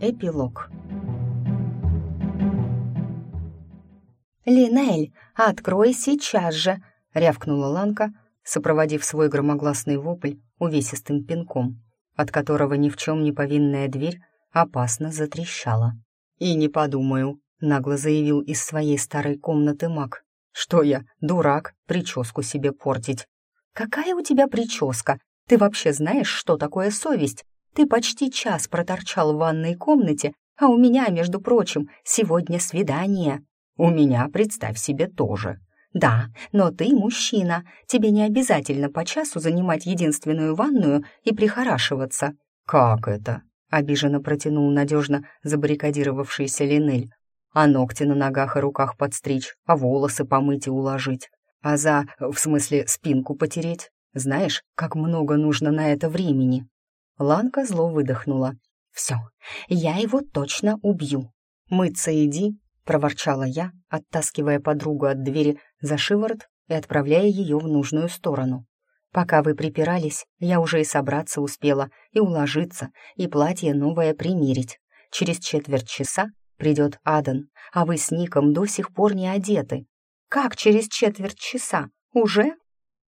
Эпилог. «Линель, открой сейчас же!» — рявкнула Ланка, сопроводив свой громогласный вопль увесистым пинком, от которого ни в чем не повинная дверь опасно затрещала. «И не подумаю», — нагло заявил из своей старой комнаты маг. «Что я, дурак, прическу себе портить?» «Какая у тебя прическа? Ты вообще знаешь, что такое совесть? Ты почти час проторчал в ванной комнате, а у меня, между прочим, сегодня свидание. У меня, представь себе, тоже. Да, но ты мужчина, тебе не обязательно по часу занимать единственную ванную и прихорашиваться. Как это? Обиженно протянул надежно забаррикадировавшийся Линель. А ногти на ногах и руках подстричь, а волосы помыть и уложить. А за, в смысле, спинку потереть? Знаешь, как много нужно на это времени. Ланка зло выдохнула. «Все, я его точно убью. Мыться иди», — проворчала я, оттаскивая подругу от двери за шиворот и отправляя ее в нужную сторону. «Пока вы припирались, я уже и собраться успела, и уложиться, и платье новое примерить. Через четверть часа придет Адан, а вы с Ником до сих пор не одеты». «Как через четверть часа? Уже?»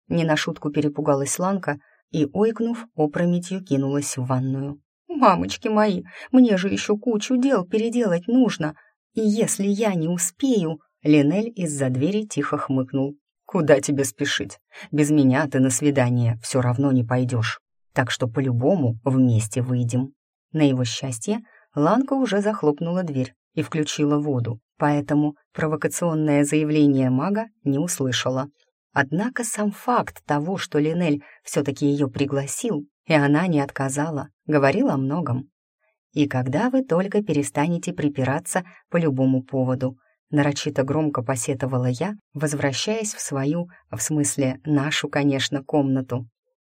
Не на шутку перепугалась Ланка, и, ойкнув, опрометью кинулась в ванную. «Мамочки мои, мне же еще кучу дел переделать нужно, и если я не успею...» Линель из-за двери тихо хмыкнул. «Куда тебе спешить? Без меня ты на свидание все равно не пойдешь. Так что по-любому вместе выйдем». На его счастье Ланка уже захлопнула дверь и включила воду, поэтому провокационное заявление мага не услышала. Однако сам факт того, что Линель все-таки ее пригласил, и она не отказала, говорил о многом. «И когда вы только перестанете припираться по любому поводу», нарочито громко посетовала я, возвращаясь в свою, в смысле нашу, конечно, комнату.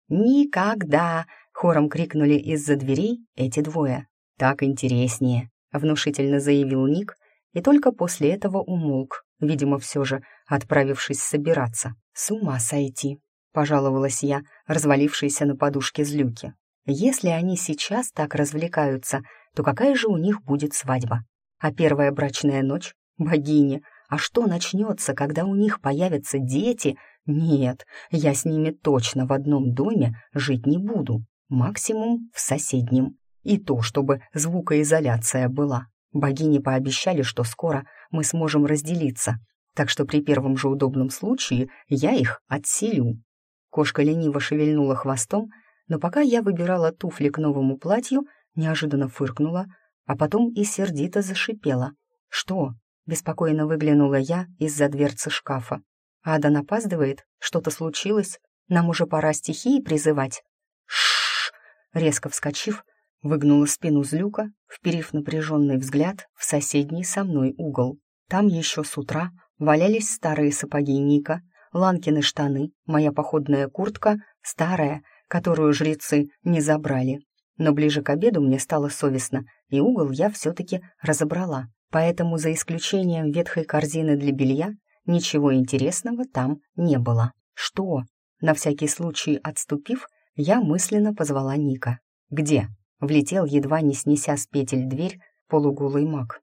«Никогда!» — хором крикнули из-за дверей эти двое. «Так интереснее», — внушительно заявил Ник, и только после этого умолк, видимо, все же отправившись собираться. «С ума сойти!» — пожаловалась я, развалившаяся на подушке злюки. «Если они сейчас так развлекаются, то какая же у них будет свадьба? А первая брачная ночь? Богини! А что начнется, когда у них появятся дети? Нет, я с ними точно в одном доме жить не буду, максимум в соседнем. И то, чтобы звукоизоляция была. Богини пообещали, что скоро мы сможем разделиться, так что при первом же удобном случае я их отселю». Кошка лениво шевельнула хвостом, но пока я выбирала туфли к новому платью, неожиданно фыркнула, а потом и сердито зашипела. «Что?» — беспокойно выглянула я из-за дверцы шкафа. «Адан опаздывает? Что-то случилось? Нам уже пора стихии призывать?» «Шшш!» — резко вскочив, выгнула спину злюка, вперив напряженный взгляд в соседний со мной угол. Там еще с утра валялись старые сапоги Ника, Ланкины штаны, моя походная куртка, старая, которую жрецы не забрали. Но ближе к обеду мне стало совестно, и угол я все-таки разобрала, поэтому за исключением ветхой корзины для белья ничего интересного там не было. Что? На всякий случай отступив, я мысленно позвала Ника. «Где?» Влетел, едва не снеся с петель дверь, полуголый маг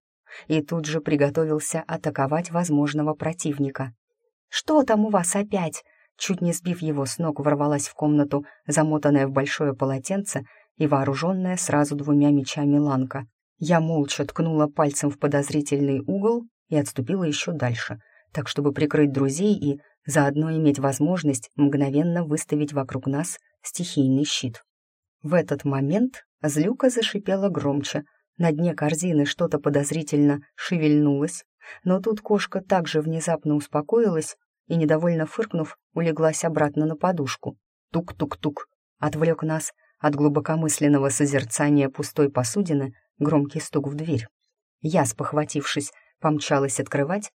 и тут же приготовился атаковать возможного противника. «Что там у вас опять?» Чуть не сбив его с ног, ворвалась в комнату, замотанная в большое полотенце и вооруженная сразу двумя мечами ланка. Я молча ткнула пальцем в подозрительный угол и отступила еще дальше, так чтобы прикрыть друзей и заодно иметь возможность мгновенно выставить вокруг нас стихийный щит. В этот момент злюка зашипела громче — на дне корзины что-то подозрительно шевельнулось, но тут кошка также внезапно успокоилась и, недовольно фыркнув, улеглась обратно на подушку. Тук-тук-тук. Отвлек нас от глубокомысленного созерцания пустой посудины громкий стук в дверь. Я, спохватившись, помчалась открывать,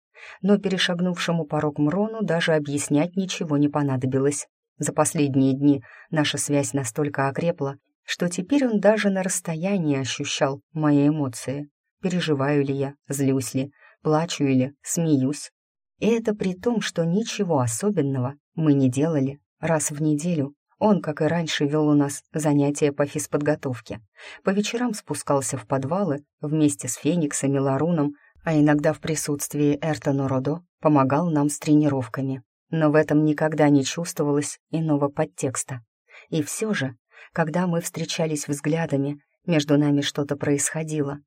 но перешагнувшему порог Мрону даже объяснять ничего не понадобилось. За последние дни наша связь настолько окрепла, что теперь он даже на расстоянии ощущал мои эмоции. Переживаю ли я, злюсь ли, плачу или смеюсь. И это при том, что ничего особенного мы не делали. Раз в неделю Он, как и раньше, вел у нас занятия по физподготовке. По вечерам спускался в подвалы вместе с Фениксом и Ларуном, а иногда в присутствии Эртона Родо помогал нам с тренировками. Но в этом никогда не чувствовалось иного подтекста. И все же, когда мы встречались взглядами, между нами что-то происходило.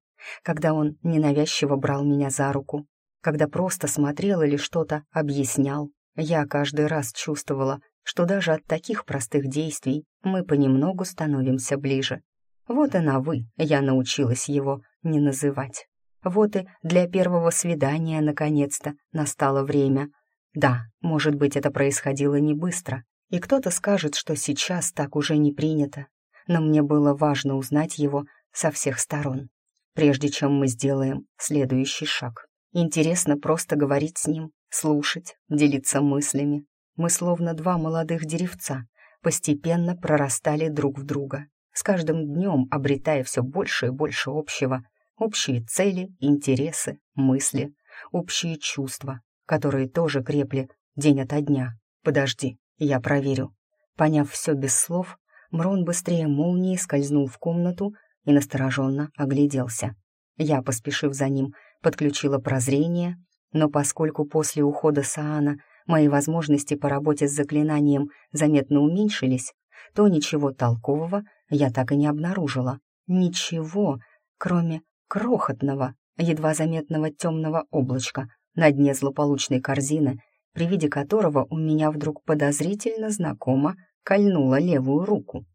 Когда он ненавязчиво брал меня за руку, когда просто смотрел или что-то объяснял, я каждый раз чувствовала, что даже от таких простых действий мы понемногу становимся ближе. Вот и на «вы» я научилась его не называть. Вот и для первого свидания, наконец-то, настало время. Да, может быть, это происходило не быстро, и кто-то скажет, что сейчас так уже не принято, но мне было важно узнать его со всех сторон, прежде чем мы сделаем следующий шаг. Интересно просто говорить с ним, слушать, делиться мыслями. Мы словно два молодых деревца, постепенно прорастали друг в друга, с каждым днем обретая все больше и больше общего, общие цели, интересы, мысли, общие чувства, которые тоже крепли день ото дня. Подожди, я проверю. Поняв все без слов, Мрон быстрее молнии скользнул в комнату и настороженно огляделся. Я, поспешив за ним, подключила прозрение, но поскольку после ухода Саана мои возможности по работе с заклинанием заметно уменьшились, то ничего толкового я так и не обнаружила. Ничего, кроме крохотного, едва заметного темного облачка на дне злополучной корзины, при виде которого у меня вдруг подозрительно знакомо кольнула левую руку.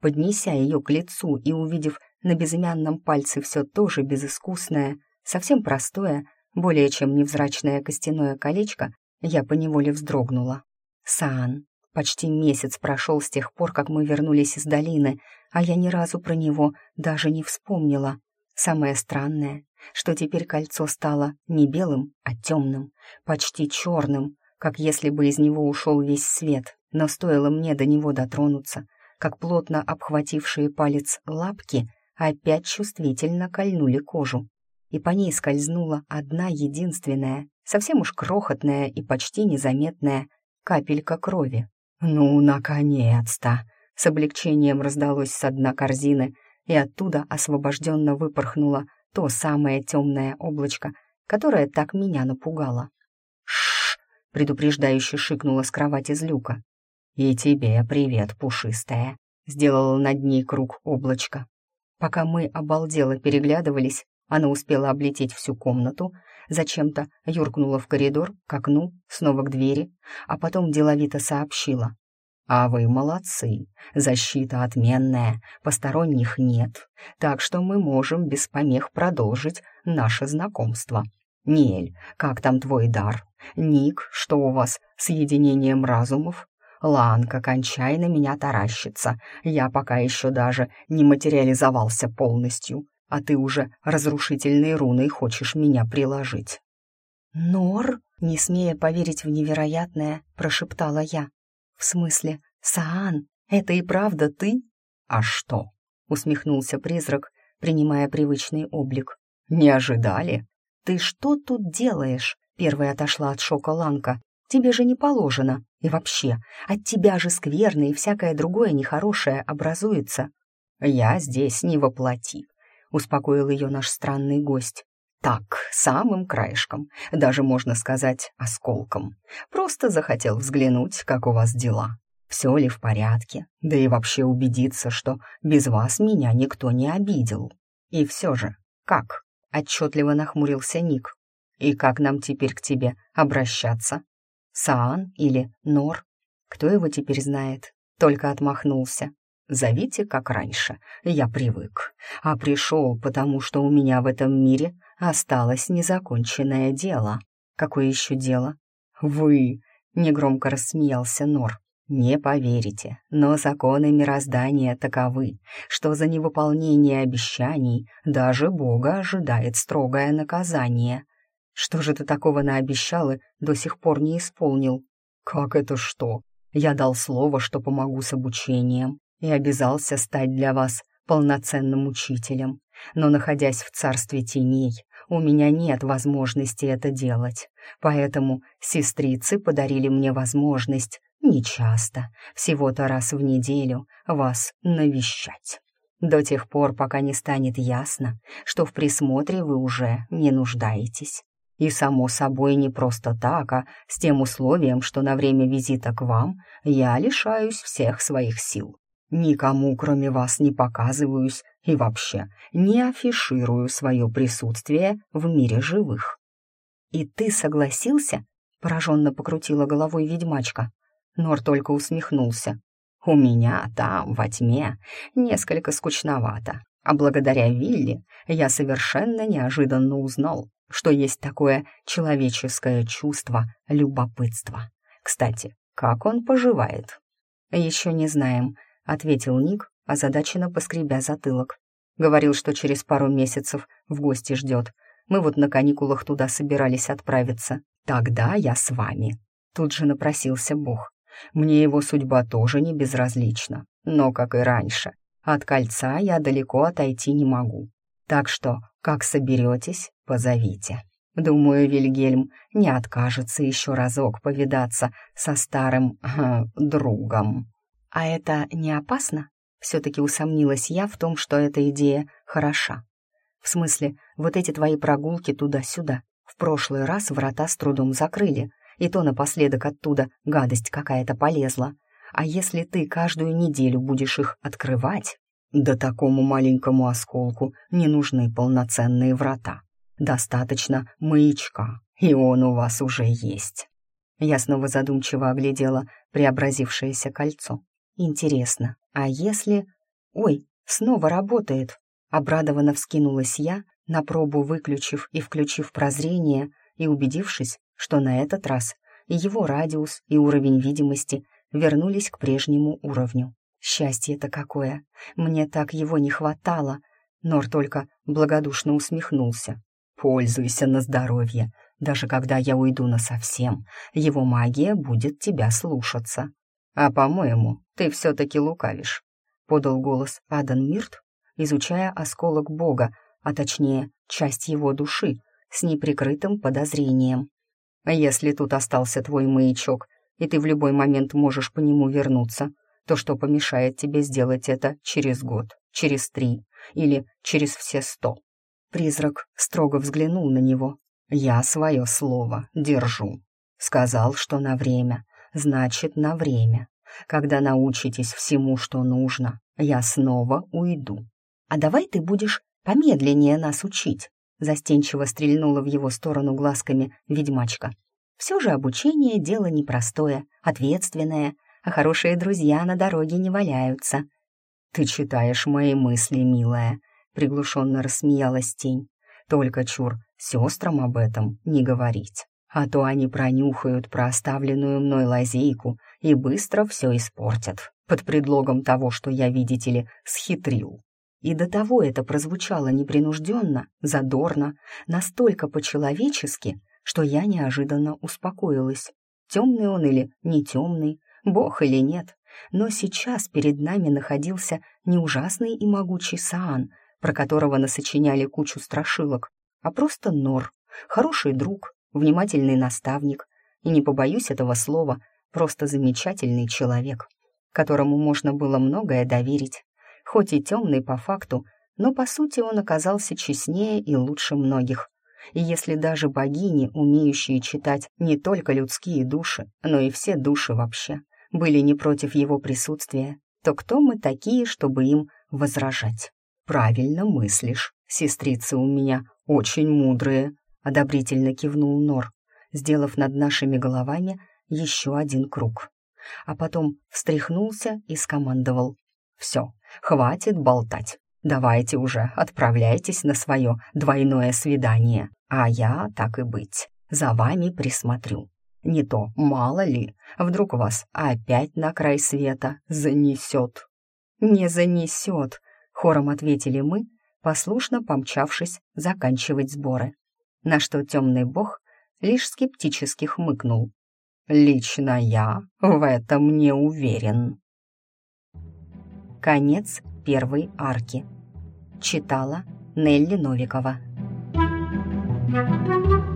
Поднеся ее к лицу и увидев на безымянном пальце все то же безыскусное, совсем простое, более чем невзрачное костяное колечко, я поневоле вздрогнула. Саан. Почти месяц прошел с тех пор, как мы вернулись из долины, а я ни разу про него даже не вспомнила. Самое странное, что теперь кольцо стало не белым, а темным, почти черным, как если бы из него ушел весь свет, но стоило мне до него дотронуться, как плотно обхватившие палец лапки опять чувствительно кольнули кожу, и по ней скользнула одна единственная, совсем уж крохотная и почти незаметная капелька крови. «Ну, наконец-то!» С облегчением раздалось с дна корзины, и оттуда освобожденно выпорхнуло то самое темное облачко, которое так меня напугало. Предупреждающе шикнула с кровати злюка. «И тебе привет, пушистая!» — сделала над ней круг облачко. Пока мы обалдело переглядывались, она успела облететь всю комнату, зачем-то юркнула в коридор, к окну, снова к двери, а потом деловито сообщила. «А вы молодцы, защита отменная, посторонних нет, так что мы можем без помех продолжить наше знакомство. Нель, как там твой дар? Ник, что у вас с единением разумов? Ланка кончай на меня таращится. Я пока еще даже не материализовался полностью, а ты уже разрушительной руной хочешь меня приложить». «Нор?» — не смея поверить в невероятное, прошептала я. «В смысле, Саан, это и правда ты?» «А что?» — усмехнулся призрак, принимая привычный облик. «Не ожидали?» «Ты что тут делаешь?» — первая отошла от шока Ланка. «Тебе же не положено. И вообще, от тебя же скверно и всякое другое нехорошее образуется». «Я здесь не воплоти», — успокоил ее наш странный гость. «Так, самым краешком, даже можно сказать осколком. Просто захотел взглянуть, как у вас дела. Все ли в порядке, да и вообще убедиться, что без вас меня никто не обидел. И все же, как?» — отчетливо нахмурился Ник. «И как нам теперь к тебе обращаться?» Саан или Нор. Кто его теперь знает? Только отмахнулся. Зовите, как раньше, я привык. А пришел, потому что у меня в этом мире осталось незаконченное дело. Какое еще дело? Вы, негромко рассмеялся Нор. Не поверите, но законы мироздания таковы, что за невыполнение обещаний даже Бога ожидает строгое наказание. Что же ты такого наобещал и до сих пор не исполнил? Как это что? Я дал слово, что помогу с обучением, и обязался стать для вас полноценным учителем. Но, находясь в царстве теней, у меня нет возможности это делать. Поэтому сестрицы подарили мне возможность нечасто, всего-то раз в неделю, вас навещать. До тех пор, пока не станет ясно, что в присмотре вы уже не нуждаетесь. И, само собой, не просто так, а с тем условием, что на время визита к вам я лишаюсь всех своих сил. Никому, кроме вас, не показываюсь и вообще не афиширую свое присутствие в мире живых. «И ты согласился?» — пораженно покрутила головой ведьмачка. Нор только усмехнулся. «У меня там, во тьме, несколько скучновато, а благодаря Вилли я совершенно неожиданно узнал, что есть такое человеческое чувство любопытства. Кстати, как он поживает?» «Еще не знаем», — ответил Ник, озадаченно поскребя затылок. Говорил, что через пару месяцев в гости ждет. Мы вот на каникулах туда собирались отправиться. Тогда я с вами. Тут же напросился Бог. Мне его судьба тоже не безразлична. Но, как и раньше, от кольца я далеко отойти не могу. Так что, как соберетесь, позовите. Думаю, Вильгельм не откажется еще разок повидаться со старым э, другом. А это не опасно? Все-таки усомнилась я в том, что эта идея хороша. В смысле, вот эти твои прогулки туда-сюда. В прошлый раз врата с трудом закрыли, и то напоследок оттуда гадость какая-то полезла. А если ты каждую неделю будешь их открывать, да такому маленькому осколку не нужны полноценные врата. Достаточно маячка, и он у вас уже есть. Я снова задумчиво оглядела преобразившееся кольцо. Интересно, а если... Ой, снова работает. Обрадованно вскинулась я, на пробу выключив и включив прозрение и убедившись, что на этот раз его радиус, и уровень видимости вернулись к прежнему уровню. Счастье-то какое! Мне так его не хватало. Нор только благодушно усмехнулся. Пользуйся на здоровье. Даже когда я уйду насовсем, его магия будет тебя слушаться. А, по-моему, ты все-таки лукавишь, — подал голос Адан Мирт, изучая осколок Бога, а точнее, часть его души, с неприкрытым подозрением. «Если тут остался твой маячок, и ты в любой момент можешь по нему вернуться, то что помешает тебе сделать это через год, через три или через все сто?» Призрак строго взглянул на него. «Я свое слово держу. Сказал, что на время, значит, на время. Когда научитесь всему, что нужно, я снова уйду. А давай ты будешь помедленнее нас учить, застенчиво стрельнула в его сторону глазками ведьмачка. Все же обучение — дело непростое, ответственное, а хорошие друзья на дороге не валяются. «Ты читаешь мои мысли, милая», — приглушенно рассмеялась тень. «Только чур, сестрам об этом не говорить, а то они пронюхают про оставленную мной лазейку и быстро все испортят, под предлогом того, что я, видите ли, схитрил. И до того это прозвучало непринужденно, задорно, настолько по-человечески, что я неожиданно успокоилась. Темный он или не темный, бог или нет, но сейчас перед нами находился не ужасный и могучий Саан, про которого насочиняли кучу страшилок, а просто Нор, хороший друг, внимательный наставник, и не побоюсь этого слова, просто замечательный человек, которому можно было многое доверить хоть и темный по факту, но по сути он оказался честнее и лучше многих. И если даже богини, умеющие читать не только людские души, но и все души вообще, были не против его присутствия, то кто мы такие, чтобы им возражать? «Правильно мыслишь, сестрицы у меня очень мудрые», — одобрительно кивнул Нор, сделав над нашими головами еще один круг. А потом встряхнулся и скомандовал. «Все, Хватит болтать. Давайте уже отправляйтесь на свое двойное свидание, а я, так и быть, за вами присмотрю. Не то, мало ли, вдруг вас опять на край света занесет». «Не занесет», — хором ответили мы, послушно помчавшись заканчивать сборы. На что темный бог лишь скептически хмыкнул. «Лично я в этом не уверен». Конец первой арки. Читала Нелли Новикова. Thank you.